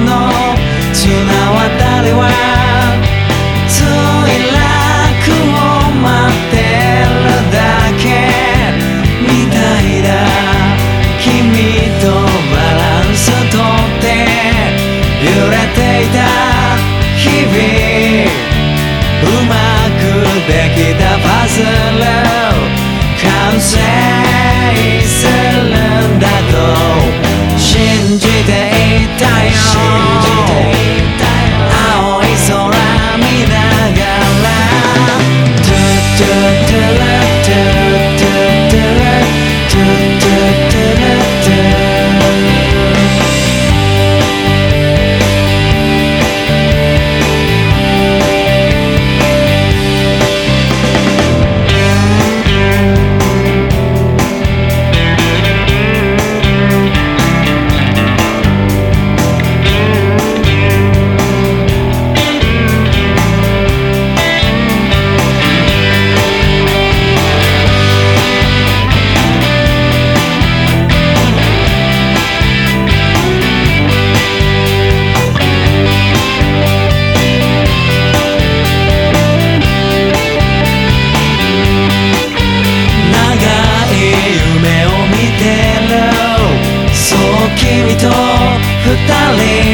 の揺れていた日々。うまくできたパズル完成。me.